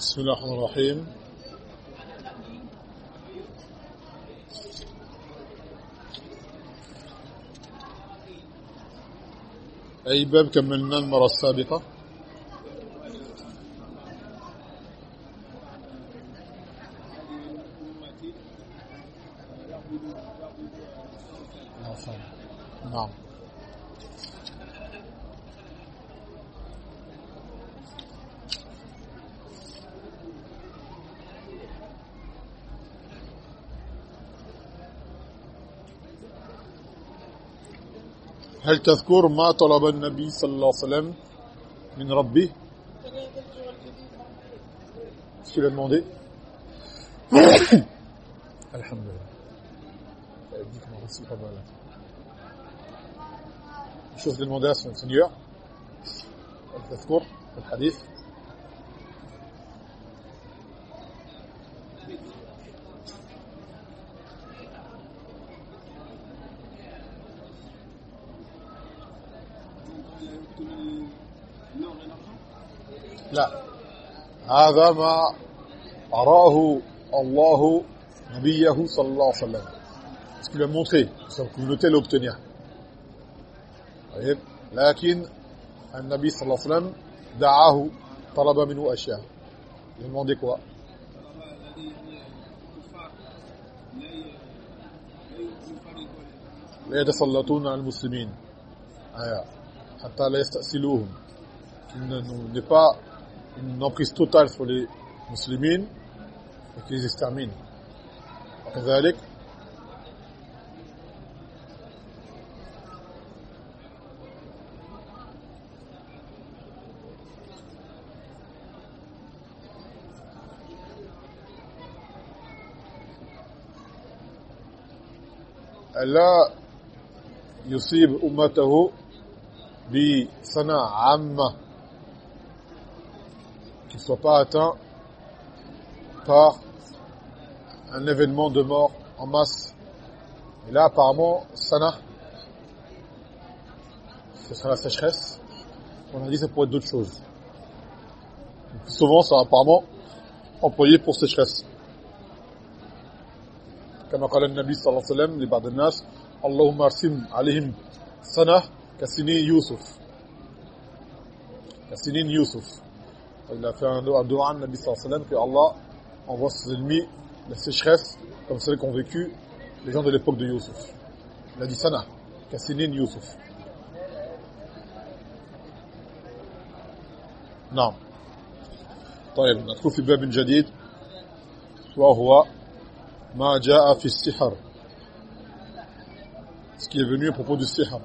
بسم الله الرحمن الرحيم. أي باب كملنا المرة السابقة؟ هل تذكر ما طلب النبي صلى الله عليه وسلم من ربه Ce qu'il a demandé Alhamdulillah. Elle dit qu'on a reçu pas mal. هذا ما أراه الله نبيه صلى الله عليه وسلم. Ce qu'il a montré sa communauté l'obtenir طيب. لكن النبي صلى الله عليه وسلم دعاه طلب منه أشياء. Il a demandé quoi? لا يتسلطون على المسلمين. آية. حتى لا يستأصلوهم. Qu'il n'est pas une emprise totale sur les musulmans et qu'ils les exterminent. وكذلك ألا يصيب أمته بصنع عامة qu'il ne soit pas atteint par un événement de mort en masse. Et là, apparemment, sana, ce sera la sécheresse. On a dit que ça pourrait être d'autres choses. Donc, souvent, ça apparemment employé pour sécheresse. كما قال النبي صلى الله عليه وسلم لبعض الناس اللهم ارسم عليهم سنة كسنين يوسف كسنين يوسف il a fait un doua à Nabi sallallahu alayhi wa sallam que Allah envoie ses ennemis la sécheresse comme celle qu'ont vécu les gens de l'époque de Youssouf. Il a dit sana, Kassinin Youssouf. نعم طيب ندخل في باب جديد وهو ما جاء في السحر ce qui est venu à propos du sihr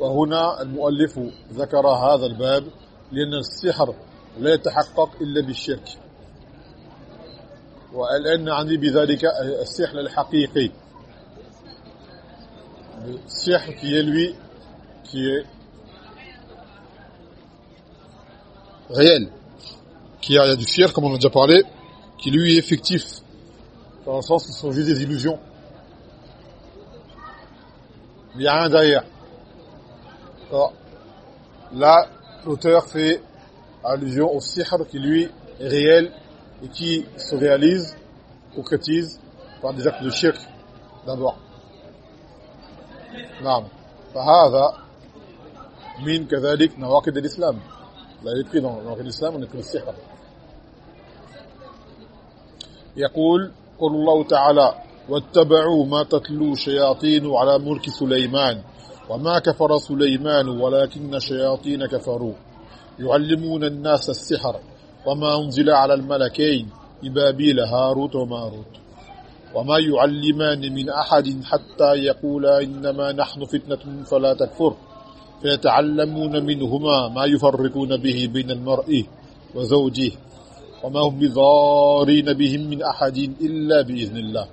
وهنا المؤلف ذكر هذا الباب لأن السحر لا يتحقق إلا بالشرك ولأن عندي بذلك السحر الحقيقي السحر lui qui est réel qui a, y du sihr comme on a déjà parlé qui lui est effectif dans le sens que ce sont juste des illusions il n'y a rien derrière Alors, là, l'auteur fait allusion au sihr qui lui est réel et qui se réalise, concrétise par des actes de shirk d'abord. نعم فهذا من كذلك نواقض الإسلام لا يكفي نواقض الإسلام أن يكون السحر يقول قل الله تعالى واتبعوا ما تتلو شياطين على ملك سليمان وما كفر سليمان ولكن الشياطين كفروا. يعلمون الناس السحر وما أنزل على الملكين ببابيل هاروت وماروت. وما يعلمان من أحد حتى يقولا إنما نحن فتنة فلا تكفر. فيتعلمون منهما ما يفرقون به بين المرء وزوجه. وما هم بضارين بهم من أحد إلا بإذن الله.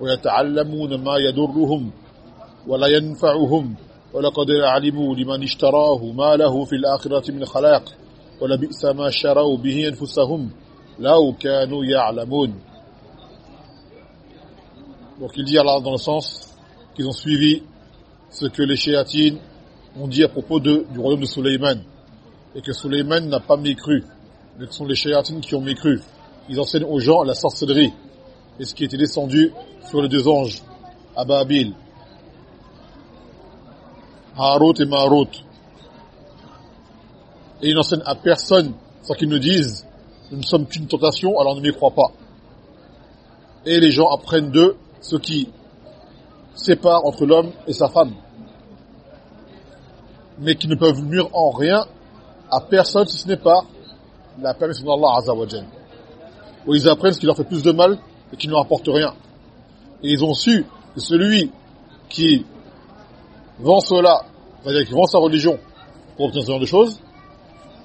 ويتعلمون ما يضرهم ولا ينفعهم. ولقد علموا لمن اشتراه ما له في الآخرة من خلاق ولبئس ما شروا به أنفسهم لو كانوا يعلمون Donc il dit Allah dans le sens qu'ils ont suivi ce que les shéatines ont dit à propos de, du royaume de Suleiman et que Suleiman n'a pas mécru mais ce sont les shayatines qui ont mécru. Ils enseignent aux gens la sorcellerie et ce qui était descendu sur les deux anges à Babil, Harut et Marut. Et ils n'enseignent à personne sans qu'ils nous disent nous ne sommes qu'une tentation, alors ne m'y crois pas. Et les gens apprennent d'eux ce qui sépare entre l'homme et sa femme. Mais qui ne peuvent nuire en rien à personne si ce n'est pas la permission d'Allah Azzawajal. Où ils apprennent ce qui leur fait plus de mal et qui ne leur apporte rien. Et ils ont su que celui qui vend cela, c'est-à-dire qui vend sa religion pour obtenir ce genre de choses,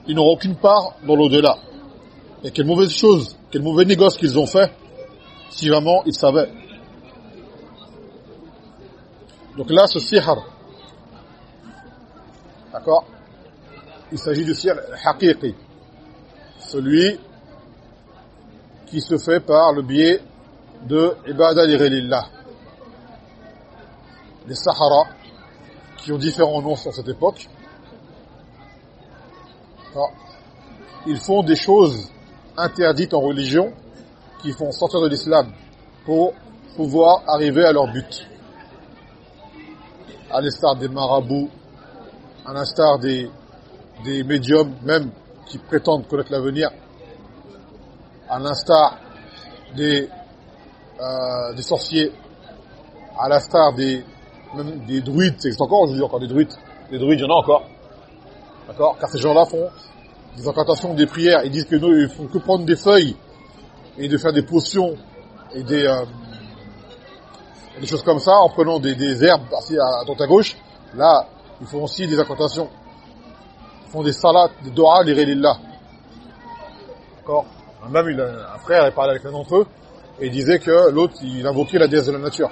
ils n'auront aucune part dans l'au-delà. Et quelle mauvaise chose, quel mauvais négoce qu'ils ont fait, si vraiment ils savaient. Donc là, ce sihr, d'accord Il s'agit du sihr haqiqi, celui qui se fait par le biais de ibadah lillah. Les Sahara, qui ont différents noms sur cette époque, ils font des choses interdites en religion qui font sortir de l'islam pour pouvoir arriver à leur but. À l'instar des marabouts, à l'instar des, des médiums même qui prétendent connaître l'avenir, à l'instar des, euh, des sorciers, à l'instar des, même des druides, c'est encore, je dis encore des druides, des druides, il y en a encore, d'accord? Car ces gens-là font des incantations, des prières, ils disent que nous, ils font que prendre des feuilles et de faire des potions et des, euh, choses comme ça en prenant des, herbes à, à droite à gauche. Là, ils font aussi des incantations. Ils font des salats, des doha, des relillah. D'accord? Même un frère, il parlait avec un d'entre eux et il disait que l'autre, il invoquait la déesse de la nature.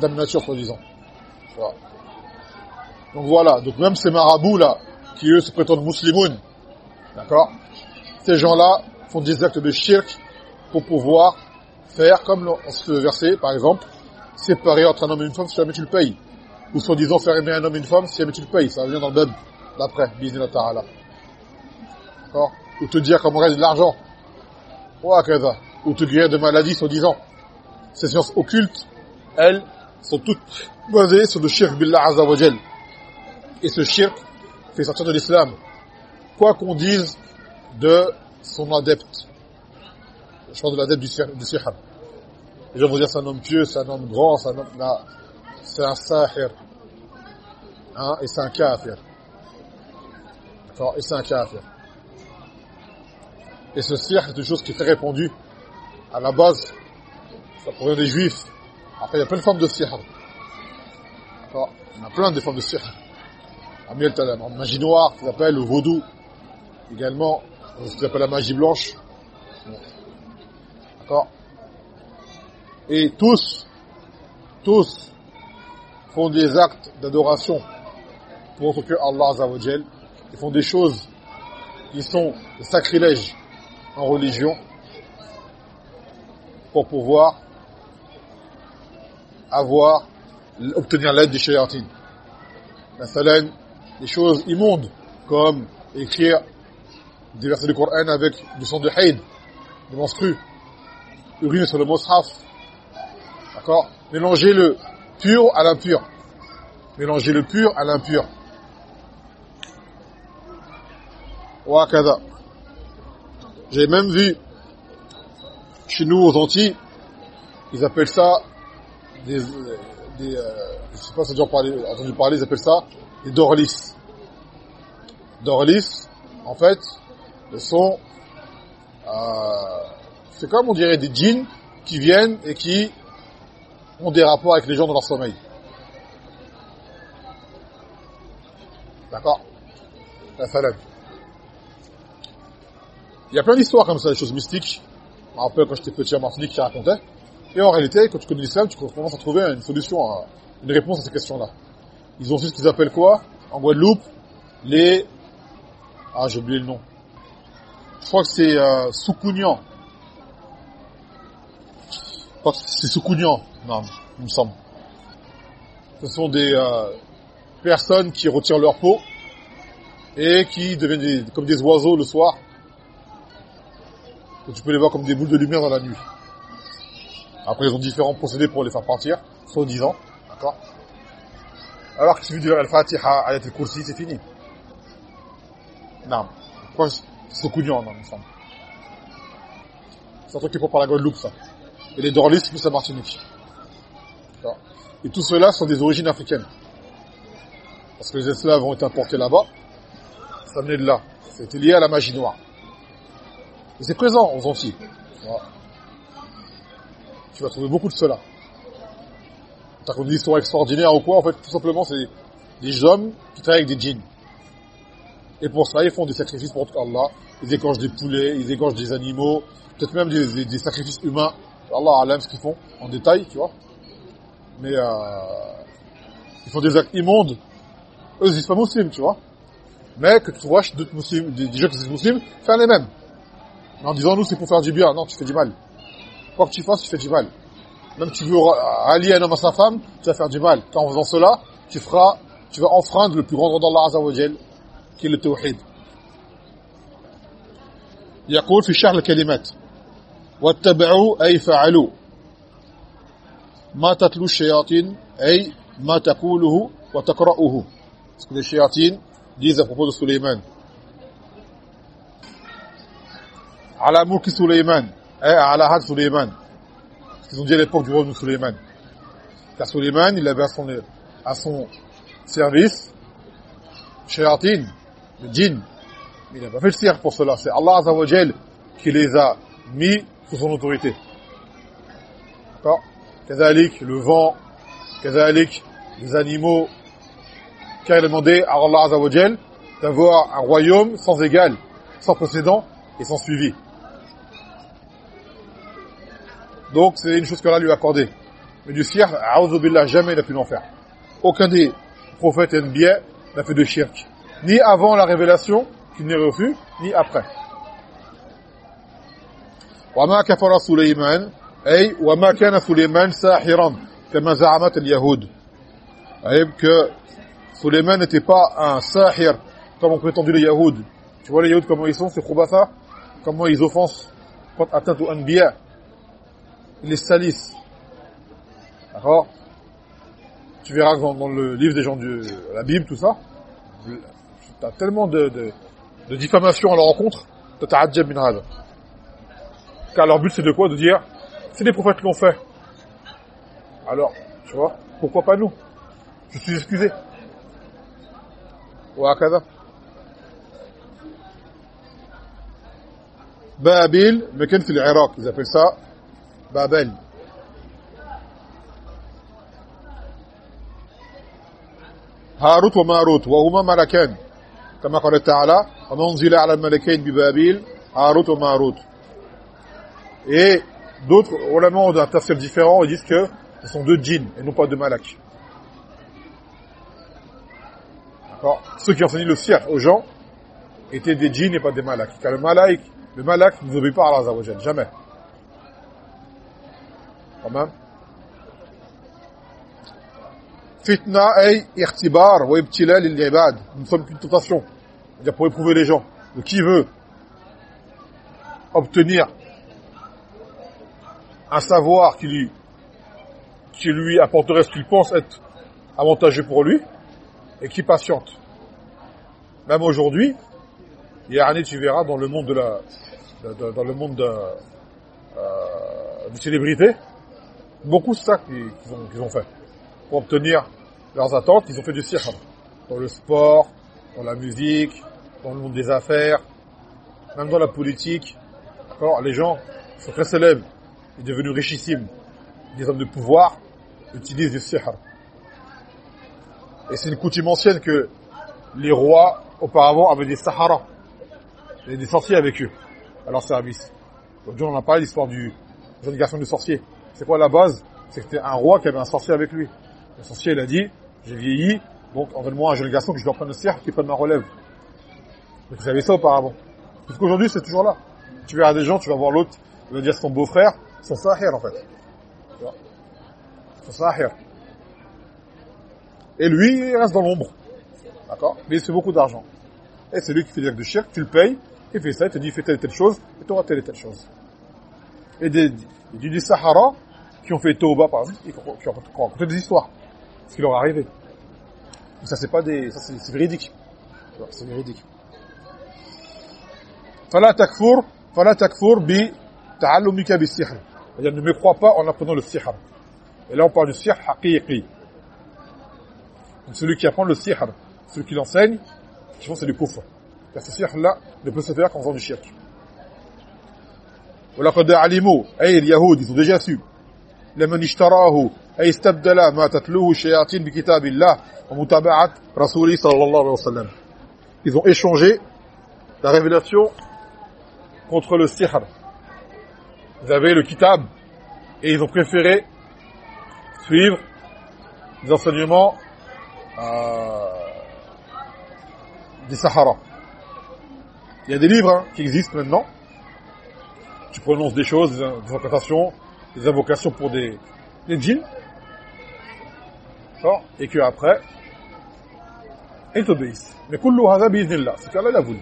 Dame nature, soi-disant. Donc voilà, donc même ces marabouts là, qui eux se prétendent musulmans, d'accord Ces gens-là font des actes de shirk pour pouvoir faire, comme ce verset par exemple, séparer entre un homme et une femme si jamais tu le payes. Ou soit disant faire aimer un homme et une femme si jamais tu le payes. Ça vient dans le bab d'après, bismillah ta'ala. D'accord Ou te dire comment reste de l'argent. Ou te guérir de maladies, soi-disant. Ces sciences occultes, elles, sont toutes basées sur le shirk billah azawajal. Et ce shirk fait sortir de l'islam. Quoi qu'on dise de son adepte. Je parle de l'adepte du, sihr. Les gens vont dire c'est un homme pieux, c'est un homme grand, c'est un homme... C'est un sahir. Hein, et c'est un kafir. D'accord Et c'est un kafir. Et ce sihr est une chose qui est très répandue. À la base, ça provient des juifs. Après, il y a plein de formes de sihr. D'accord y a plein de formes de sihr. La magie noire, qui s'appelle le vaudou. Également, ce qu'on appelle la magie blanche. D'accord Et tous, tous font des actes d'adoration pour que Allah Azzawajal. Ils font des choses qui sont des sacrilèges en religion pour pouvoir avoir, obtenir l'aide des shayatines. La salène, des choses immondes, comme écrire des versets du Coran avec du sang de haïd, de menstru, uriner sur le mushaf, d'accord? Mélanger le pur à l'impur. Mélanger le pur à l'impur. Wakada. J'ai même vu, chez nous aux Antilles, ils appellent ça des, des euh, je sais pas si vous avez entendu parler, ils appellent ça des dorlis. Dorlis, en fait, sont, euh, c'est comme on dirait des djinns qui viennent et qui ont des rapports avec les gens dans leur sommeil. D'accord? La salade. Il y a plein d'histoires comme ça, des choses mystiques. Je me rappelle quand j'étais petit à Martinique qui racontait. Et en réalité, quand tu connais l'islam, tu commences à trouver une solution, une réponse à ces questions-là. Ils ont fait ce qu'ils appellent quoi? En Guadeloupe, les... Ah, j'ai oublié le nom. Je crois que c'est euh, Soukounian. Je crois que c'est Soukounian, non, il me semble. Ce sont des euh, personnes qui retirent leur peau et qui deviennent comme des oiseaux le soir Et tu peux les voir comme des boules de lumière dans la nuit. Après, ils ont différents procédés pour les faire partir, soi-disant. D'accord Alors que si tu veux Al-Fatiha, Ayat al-Kursi, c'est fini. Non. Pourquoi c'est couillon, non, il me semble. C'est un truc qui est par la Guadeloupe, ça. Et les Dorlis, plus la Martinique. Et tout cela sont des origines africaines. Parce que les esclaves ont été importés là-bas. Ça venait de là. C'était lié à la magie noire. Et c'est présent aux Antilles. Tu vas trouver beaucoup de cela. T'as une histoire extraordinaire ou quoi En fait, tout simplement, c'est des hommes qui travaillent avec des djinns. Et pour ça, ils font des sacrifices pour Allah. Ils égorgent des poulets, ils égorgent des animaux, peut-être même des, sacrifices humains. Allah alam ce qu'ils font en détail, tu vois. Mais euh, ils font des actes immondes. Eux, ils sont pas musulmans, tu vois. Mais que tu vois d'autres musulmans, des, gens qui sont musulmans, faire les mêmes. En disant, nous, c'est pour faire du bien. Non, tu fais du mal Quoi que tu fasses, tu fais du mal. Même si tu veux allier un homme à sa femme, tu vas faire du mal. en faisant cela, tu feras, tu vas enfreindre le plus grand droit d'Allah Azza wa qui est le tawhid. يقول في شرح الكلمات واتبعوا أي فعلوا ما تتلو الشياطين أي ما تقوله وتقرأه ce que les shayatines disent à propos de Suleiman على ملك سليمان eh, ala had Suleiman. Ce qu'ils ont dit à l'époque du roi de Suleiman. Car Suleiman il avait à son, à son service shayatin le djinn. Il n'a pas fait le sir pour cela. C'est Allah Azza wa qui les a mis sous son autorité. D'accord? Kazalik le vent. Kazalik les animaux. Car il a demandé à Allah Azza wa d'avoir un royaume sans égal sans précédent et sans suivi. donc c'est une chose qu'Allah lui a accordée mais du shirk billah jamais il n'a pu l'en faire aucun des prophètes et bien n'a fait de shirk ni avant la révélation qu'il n'est reçu ni après وما كفر سليمان أي وما كان سليمان ساحرا كما زعمت اليهود أي que Suleiman n'était pas un sahir comme ont prétendu les Yahoud tu vois les Yahoud comment ils sont c'est Khubasa comment ils offensent quand atteinte aux Anbiya ils les salissent d'accord tu verras dans, dans le livre des gens de la Bible tout ça tu as tellement de, de, de diffamation à leur rencontre de ta'adjab min hada car leur but c'est de quoi De dire, c'est les prophètes qui l'ont fait. Alors, tu vois, pourquoi pas nous Je suis excusé. وهكذا بابل مكان في العراق ils appellent ça بابل هاروت وماروت وهما ملكان كما قال تعالى وننزل على الملكين ببابل هاروت وماروت Et d'autres ulama ont un tafsir différent, ils disent que ce sont deux djinns et non pas deux malaks. D'accord Ceux qui enseignaient le cirque aux gens étaient des djinns et pas des malaks. Car le malak, le malak ne obéit pas à Allah Azza jamais. Même. Fitna ay irtibar wa ibtila. Nous sommes qu'une tentation. C'est-à-dire pour éprouver les gens. De qui veut obtenir un savoir qui lui, qui lui apporterait ce qu'il pense être avantageux pour lui, et qui patiente. Même aujourd'hui, il y a année, tu verras, dans le monde de la, dans le monde de, euh, célébrités, beaucoup de ça qu'ils ont, fait. Pour obtenir leurs attentes, ils ont fait du cirque. Dans le sport, dans la musique, dans le monde des affaires, même dans la politique. Alors, les gens sont très célèbres est devenu richissime, des hommes de pouvoir utilisent le sihr. Et c'est une coutume ancienne que les rois, auparavant, avaient des sahara, et des sorciers avec eux, à leur service. Aujourd'hui, on a parlé l'histoire du jeune garçon de sorcier. C'est quoi la base? C'est que c'était un roi qui avait un sorcier avec lui. Le sorcier, il a dit, j'ai vieilli, donc envoie-moi un jeune garçon que je dois prendre le sihr, qui prenne ma relève. Donc vous savez ça auparavant. Parce qu'aujourd'hui, c'est toujours là. Tu verras des gens, tu vas voir l'autre, il va dire ton beau-frère, son sahir en fait. Son sahir. Et lui, il reste dans l'ombre. D'accord? Mais il fait beaucoup d'argent. Et c'est lui qui fait des actes de shirk, tu le payes, il fait ça, il te dit fais telle et telle chose, et tu auras telle et telle chose. du, du Sahara qui ont fait Tauba, par exemple, et qui ont raconté des histoires. Ce qui leur est arrivé. Mais ça, c'est pas des... Ça, c'est véridique. C'est véridique. فلا تكفر فلا تكفر بتعلمك بالسحر c'est-à-dire ne me crois pas en apprenant le sihr et là on parle du sihr haqiqi donc celui qui apprend le sihr celui qui l'enseigne qui font c'est du kufr car ce sihr là ne peut se faire qu'en faisant du shirk ولقد علموا أي اليهود ils ont déjà su لمن اشتراه أي استبدل ما تتلوه الشياطين بكتاب الله ومتابعة رسوله صلى الله عليه وسلم ils ont échangé la révélation contre le sihr. Ils avaient le kitab et ils ont préféré suivre les enseignements euh, des Sahara. Il y a des livres hein, qui existent maintenant. Tu prononces des choses, des invocations, des invocations pour des, des djinns. Et que après, ils t'obéissent. Mais kullu hadha bi'iznillah. C'est qu'Allah l'a voulu.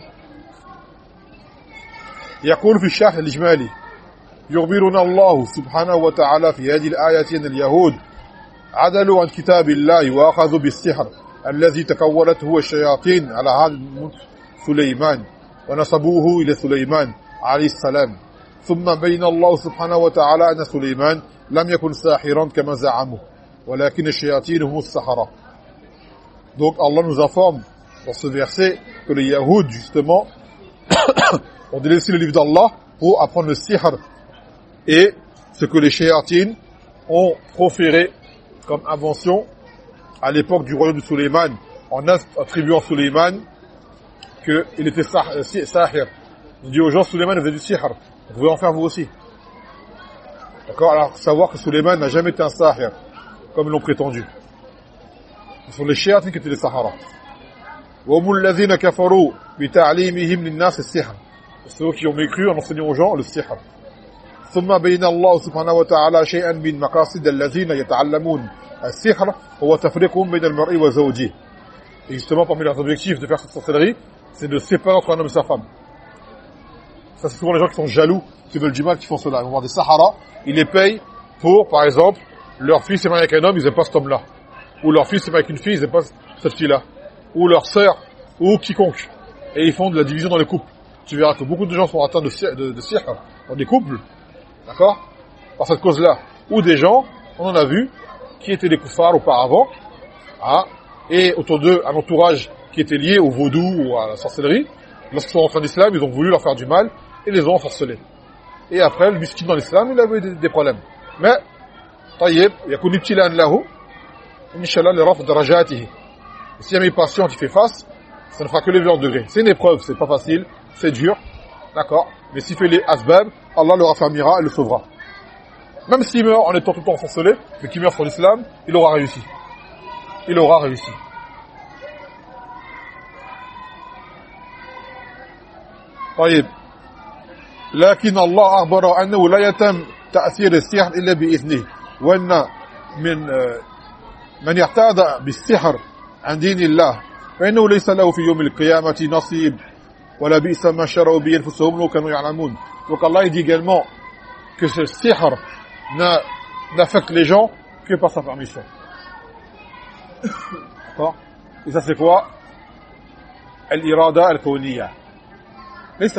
يقول في الشرح الإجمالي يخبرنا الله سبحانه وتعالى في هذه الآية أن اليهود عدلوا عن كتاب الله وأخذوا بالسحر الذي تكولته الشياطين على هذا سليمان ونصبوه إلى سليمان عليه السلام ثم بين الله سبحانه وتعالى أن سليمان لم يكن ساحرا كما زعموا ولكن الشياطين هم السحرة Donc Allah nous informe dans ce verset que les Yahoud justement on délaissé le livre d'Allah pour apprendre le sihr et ce que les shayatines ont proféré comme invention à l'époque du royaume de Suleiman en attribuant à Suleiman qu'il était euh, sahir. Il dit aux gens, Suleiman faisait du sihr. Vous pouvez en faire vous aussi. D'accord Alors, savoir que Suleiman n'a jamais été un sahir, comme ils l'ont prétendu. Ce sont les shayatines qui étaient les sahara. وهم الذين كفروا بتعليمهم للناس السحر ceux qui ont mécru en enseignant aux gens le sihr. ثم بين الله سبحانه وتعالى شيئا من مقاصد الذين يتعلمون السحر هو تفريقهم بين المرء وزوجه. Et justement, parmi leurs objectifs de faire cette sorcellerie, c'est de séparer entre un homme et sa femme. Ça, c'est souvent les gens qui sont jaloux, qui veulent du mal, qui font cela. Ils vont voir des Sahara, ils les payent pour, par exemple, leur fils est marié avec un homme, ils n'aiment pas cet homme-là. Ou leur fils est marié avec une fille, ils n'aiment pas cette fille-là. Ou leur sœur, ou quiconque. Et ils font de la division dans les couples tu verras que beaucoup de gens sont atteints de, de, de dans des couples, d'accord? Par cette cause-là. Ou des gens, on en a vu, qui étaient des koufars auparavant, hein, et autour d'eux, un entourage qui était lié au vaudou ou à la sorcellerie. Lorsqu'ils sont entrés d'islam, ils ont voulu leur faire du mal et les ont ensorcelés. Et après, le miskin dans l'islam, il avait des, des problèmes. Mais, taïeb, yakun ibtilan lahu, inshallah, le raf darajatihi. Si un patient qui fait face, ça ne fera que lever en degré. C'est une épreuve, c'est pas facile, c'est dur, d'accord Mais s'il fait les asbab, Allah le raffermira et le sauvera. Même s'il meurt en étant tout le temps ensorcelé, mais qu'il meurt sur l'islam, il aura réussi. Il aura réussi. طيب لكن الله أخبر أنه لا يتم تأثير السحر إلا بإذنه وأن من من يعتاد بالسحر عن دين الله فإنه ليس له في يوم القيامة نصيب donc Allah dit également que ce sihr n'affecte les gens que par sa permission. D'accord Et ça c'est quoi Al-irada al-kawniya. ليس.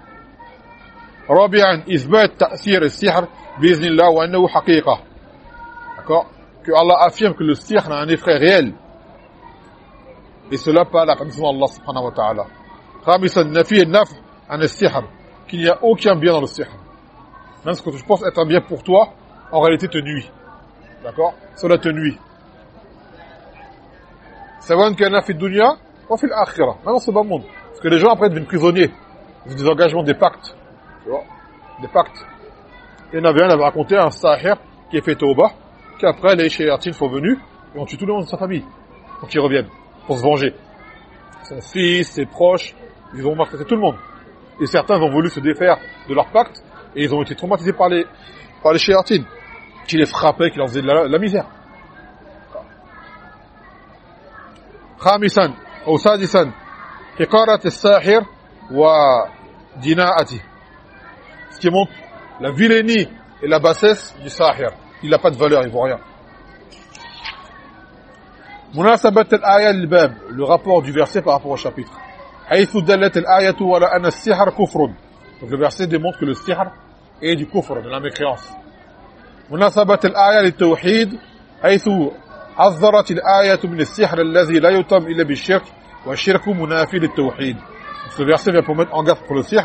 رابعا إثبات تأثير السحر بإذن الله وأنه حقيقة d'accord que Allah affirme que le sihr a un effet réel et cela par la permission d'Allah subhanahu wa ta'ala خامسا نفي النفع عن السحر qu'il n'y a aucun bien dans le sihr même ce que je pense être un bien pour toi en réalité te nuit d'accord cela te nuit سواء كان في الدنيا وفي الآخرة même dans ce bas monde parce que les gens après deviennent prisonniers ils ont des engagements des pactes tu vois des pactes Il y en avait un, il avait raconté un sahir qui est fait bas, qu'après les shayatines sont venus et ont tué tout le monde de sa famille pour qu'ils reviennent, pour se venger. Son fils, ses proches, ils ont marqué tout le monde. Et certains ont voulu se défaire de leur pacte et ils ont été traumatisés par les, par les shayatines qui les frappaient, qui leur faisaient de la, la misère. خامسا أو سادسا حقارة الساحر ودناءته ce qui montre la vilainie et la bassesse du sahir il n'a pas de valeur, il vaut rien مناسبة الآية للباب le rapport du verset par rapport au chapitre حيث دلت الآية على أن السحر كفر donc le verset démontre que le sihr est du kufr de la mécréance مناسبة الآية للتوحيد حيث حذرت الآية من السحر الذي لا يتم إلا بالشرك والشرك منافي للتوحيد ce verset vient pour mettre en garde pour le sihr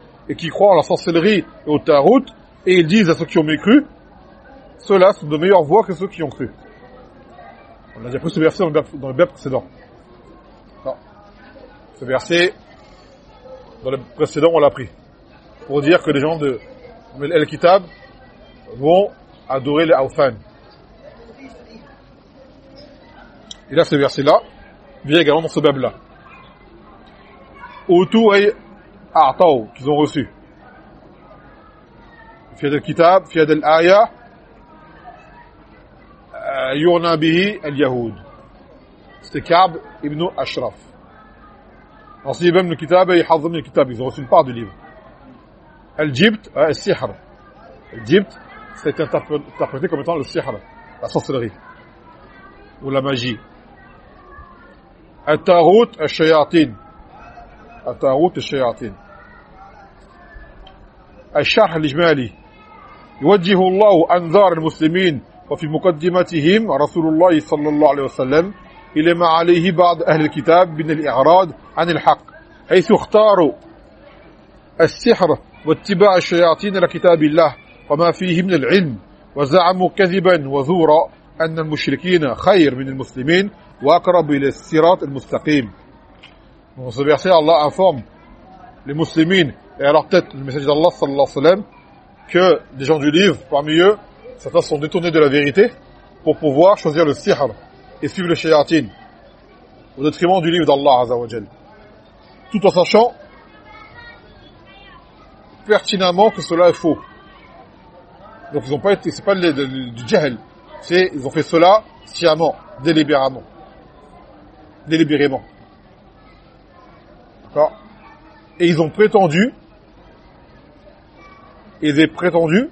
et qui croient en la sorcellerie et au tarot, et ils disent à ceux qui ont mécru, ceux-là sont de meilleures voix que ceux qui ont cru. On a déjà pris ce verset dans le verbe précédent. Ce verset, dans le précédent, on l'a pris. Pour dire que les gens de El-Kitab vont adorer les Awfan. Et là, ce verset-là vient également dans ce bab-là. A'taw, qu'ils ont reçu. في هذا الكتاب في هذه الآية يغنى به اليهود c'était Ka'b ibn Ashraf نصيبا من الكتاب يحظ من الكتاب ils ont reçu une part du livre الجبت السحر الجبت c'est interprété comme étant le sihr la sorcellerie ou la magie التاغوت الشياطين الطاغوت الشياطين. الشرح الإجمالي. يوجه الله أنظار المسلمين وفي مقدمتهم رسول الله صلى الله عليه وسلم إلى ما عليه بعض أهل الكتاب من الإعراض عن الحق حيث اختاروا السحر واتباع الشياطين لكتاب الله وما فيه من العلم وزعموا كذبا وزورا أن المشركين خير من المسلمين وأقرب إلى الصراط المستقيم. Dans ce verset, Allah informe les musulmans et à leur tête le message d'Allah sallallahu alayhi wa sallam que des gens du livre, parmi eux, certains sont détournés de la vérité pour pouvoir choisir le sihr et suivre le shayatin au détriment du livre d'Allah azawajal. Tout en sachant pertinemment que cela est faux. Donc ils n'ont pas été, c'est pas du jahl, c'est ils ont fait cela sciemment, délibérément, délibérément. Et ils ont prétendu, ils ont prétendu,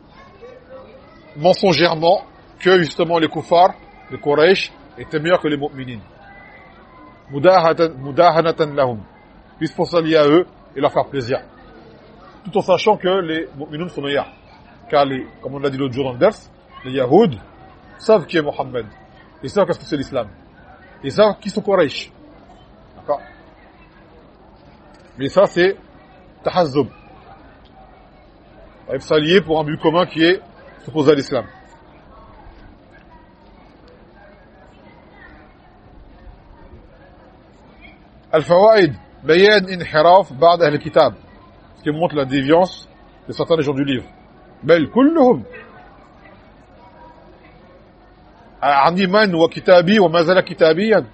mensongèrement, que justement les kuffars, les Quraysh, étaient meilleurs que les mu'minin. Mudahanatan lahum. Puissent pour s'allier à eux et leur faire plaisir. Tout en sachant que les mu'minun sont meilleurs. Car les, comme on l'a dit l'autre jour dans le vers, les Yahoud savent qui est Mohammed. Ils savent qu'est-ce que c'est l'islam. Ils savent qui sont Quraysh. D'accord mais ça, c'est tahazzob. S'allier pour un but commun qui est s'opposer à l'islam. Al-Fawaid, Bayan Inhiraf, Ba'd al-Kitab. Ce qui montre la déviance de certains des gens du livre. Bel kulluhum. Arniman wa kitabi wa mazala kitabiyan.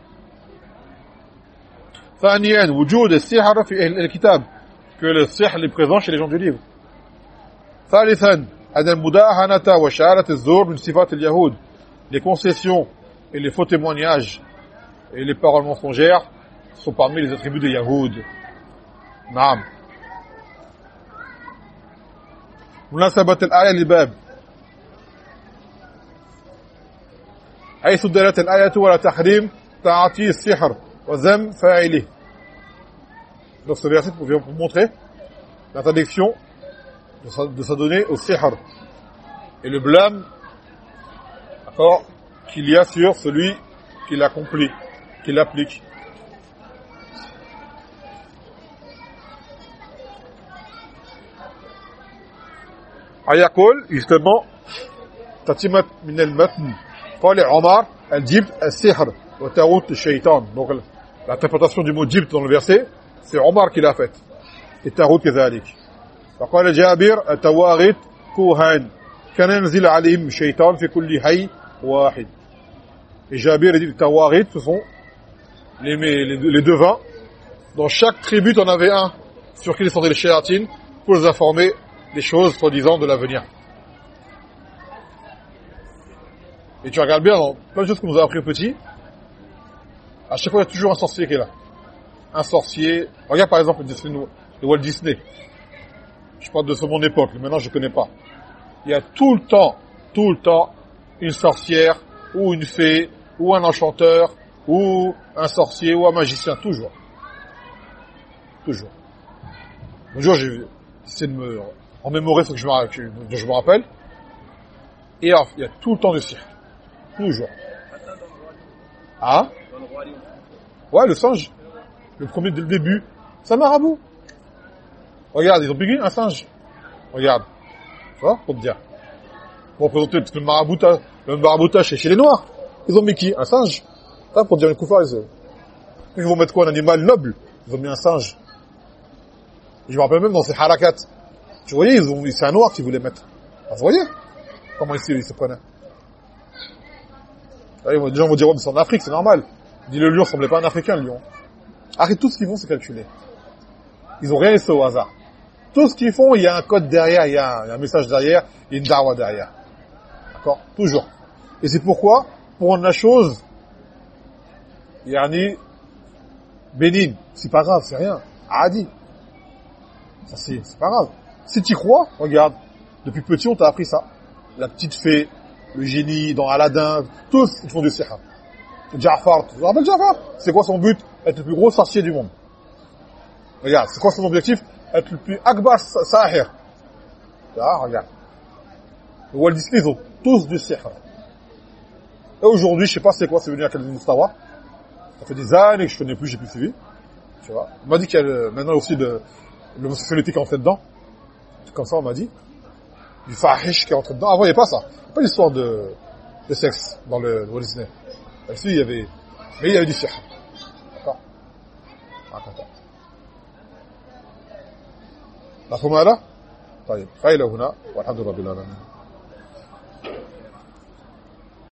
ثانيا وجود السحر في الكتاب que le sihr est présent chez les gens du livre ثالثا أن المداهنة وشهادة الزور من صفات اليهود les concessions et les faux témoignages et les paroles mensongères sont parmi les attributs des Yahoud. نعم مناسبة الآية للباب حيث دلت الآية ولا تحريم تعطي السحر وذم فاعله dans ce verset pour vous montrer l'interdiction de s'adonner au sihr et le blâme d'accord qu'il y a sur celui qui l'accomplit qui l'applique ayakol justement tatimat min al-matn قال عمر الجبت السحر وتاغوت الشيطان donc l'interprétation du mot jibt dans le verset c'est Omar qui l'a fait et Tarout كذلك فقال جابر التواغيت كوهان كان ينزل عليهم الشيطان في كل حي واحد et Jabir dit les tawarit ce sont les, les, les devins dans chaque tribu on avait un sur qui descendaient les shayatines pour les informer des choses soi-disant de l'avenir et tu regardes bien dans plein de choses qu'on nous a appris petit à chaque fois il y a toujours un sorcier qui est là. Un sorcier. Regarde par exemple le Walt Disney. Je parle de mon époque maintenant je connais pas. Il y a tout le temps tout le temps une sorcière ou une fée ou un enchanteur ou un sorcier ou un magicien. Toujours. Toujours. Un jour j'ai essayé de me remémorer ce que je me, je me rappelle. Et il y a tout le temps de cirque toujours. Ah ouais le singe. Le premier dès le début. C'est un marabout regarde ils ont piqué un singe. Regarde. Tu vois pour te dire. Pour représenter le maraboutage le maraboutage chez les noirs. Ils ont mis qui Un singe. Hein, Pour dire une koufa, ils, ils vont mettre quoi Un animal noble? Ils ont mis un singe. Je me rappelle même dans ces harakat. Tu voyais, ils ont, c'est un noir qu'ils voulaient mettre. Ah, vous voyez? Comment ici, ils se prenaient. Les gens vont dire, c'est en Afrique, c'est normal. Dit le lion ne semblait pas un Africain, lion. Arrête, tout ce qu'ils font, c'est calculé. Ils ont rien laissé au hasard. Tout ce qu'ils font, il y a un code derrière, il y a un, message derrière, il y a une darwa derrière. D'accord? Toujours. Et c'est pourquoi pour rendre la chose yani bénigne c'est pas grave c'est rien adi ça c'est pas grave si tu crois regarde depuis petit on t'a appris ça la petite fée le génie dans Aladdin tous ils font du sihr Jafar tu te rappelles Jafar? C'est quoi son but? Être le plus gros sorcier du monde regarde c'est quoi son objectif? Être le plus akbar sahir ah regarde Walt Disney ils ont tous du sihr et aujourd'hui, je sais pas c'est quoi, c'est venu à quel Mustawa. Ça fait des années que je connais plus, j'ai plus suivi. Tu vois? On m'a dit qu'il y a maintenant aussi de l'homosexualité qui est entrée dedans. Comme ça, on m'a dit. Du fahish qui est entré dedans. Avant, il n'y pas ça. Pas l'histoire de, de sexe dans le Walt Disney. هي ذي هي دي الشحن. مفهوم هذا؟ طيب فايله هنا والحمد لله رب العالمين.